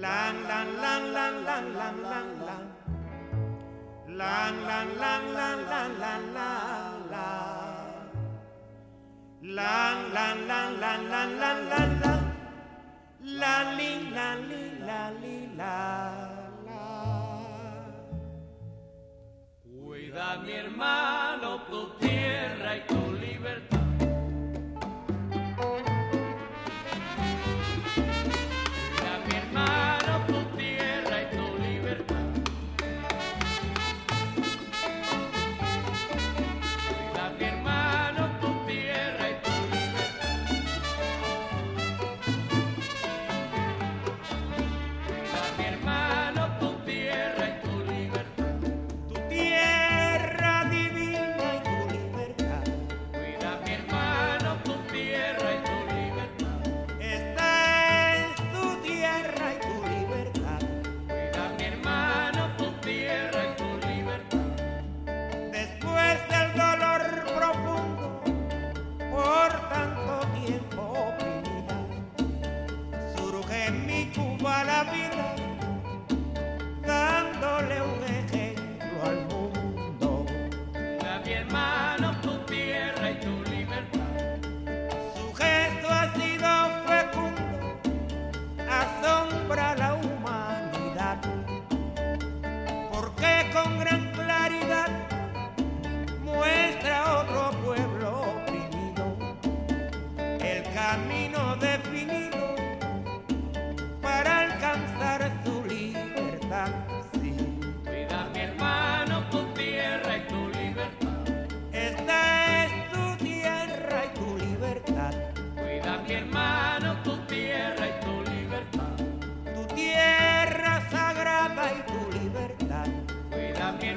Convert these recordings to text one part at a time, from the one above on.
Lang, lang, lang, lang, lang, lang, lang, lang. Lang, lang, lang, lang, lang, lang, lang, lang. Lang, lang, lang, lang, lang, lang, lang, lang. La li, la li, la li, la, la. Cuida mi hermano. porque con gran claridad muestra a otro pueblo oprimido. El camino de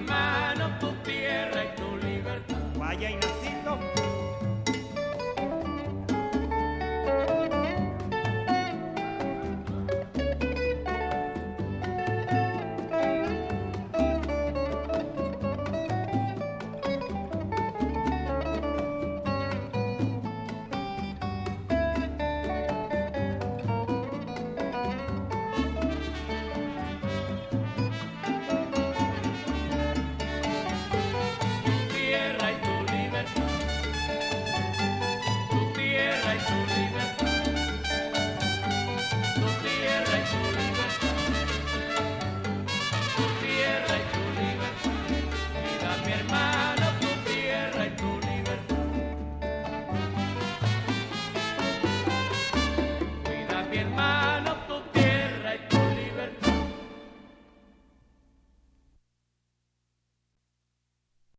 Man.